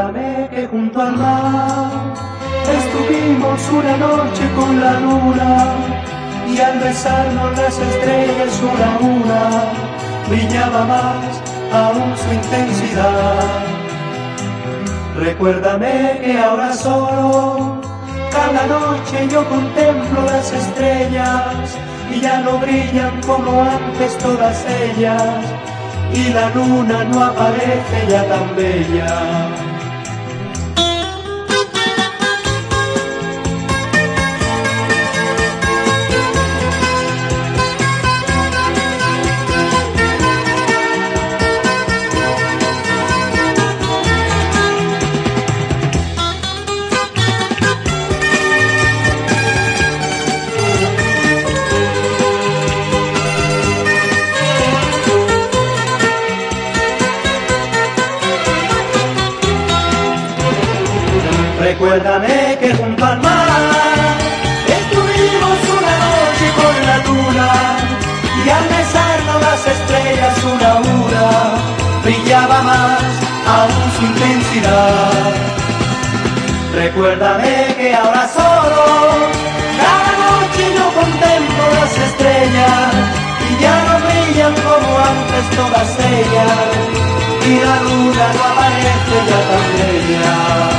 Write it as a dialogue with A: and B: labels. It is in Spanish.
A: Recuérdame que junto al mar estuvimos una noche con la luna y al besarnos las estrellas una a una brillaba más aún su intensidad. Recuérdame que ahora solo cada noche yo contemplo las estrellas y ya no brillan como antes todas ellas y la luna no aparece ya tan bella. Recuérdame que junto al mar estuvimos una noche con la luna y al besarnos las estrellas una a brillaba más aún su intensidad. Recuérdame que ahora solo cada noche yo contemplo las estrellas y ya no brillan como antes todas ellas y la luna no aparece ya tan bella.